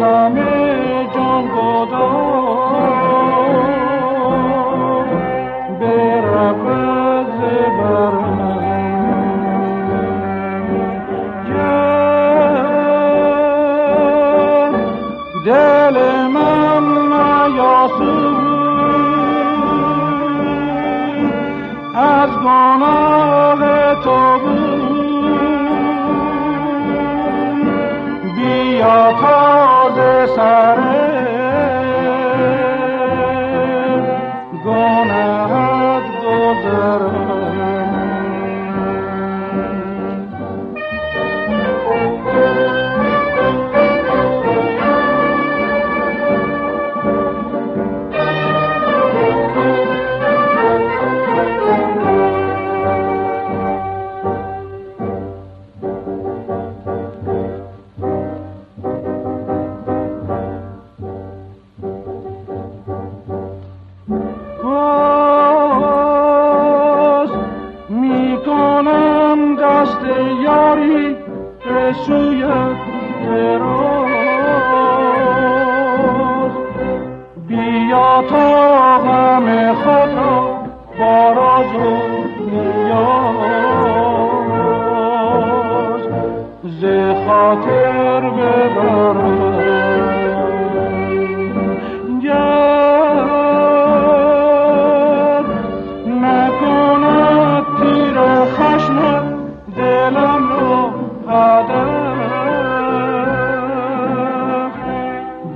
غم جنگودو گداز به رفض برمز دل من نیاسود. از گناه تو بود. de Saré.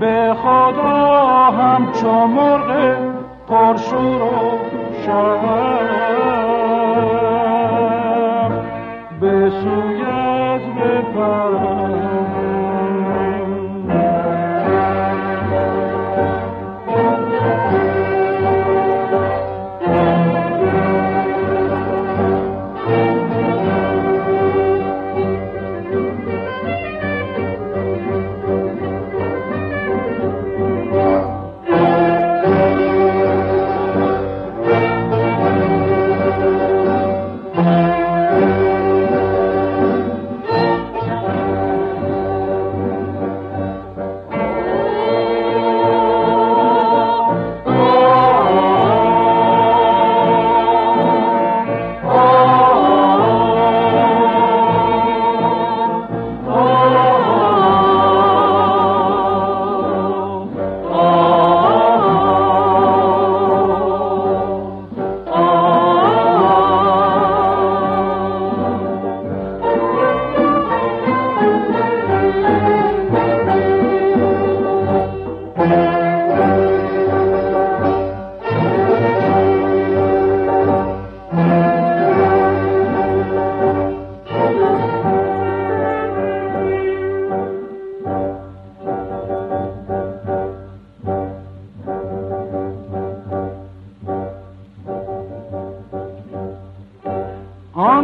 به خدا هم چو مرغ پرشور و شهر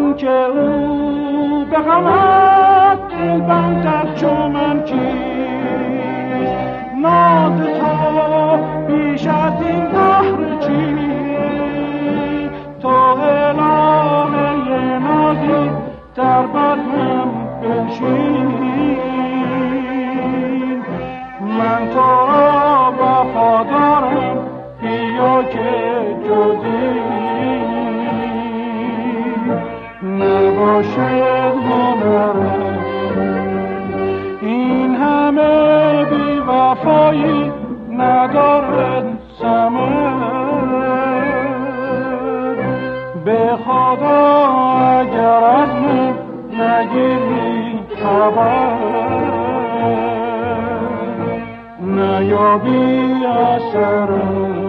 آن که او به غمت دل بندد چو من ناد تو بیش از این بحر چیست؟ تو الهه نازی در بدنم بنشین من تو را وفادارم بیا که جدی. عاشق بنره این همه بی وفایی ندارد سمر به خدا اگر از من نگیری خبر. نیابی اثرم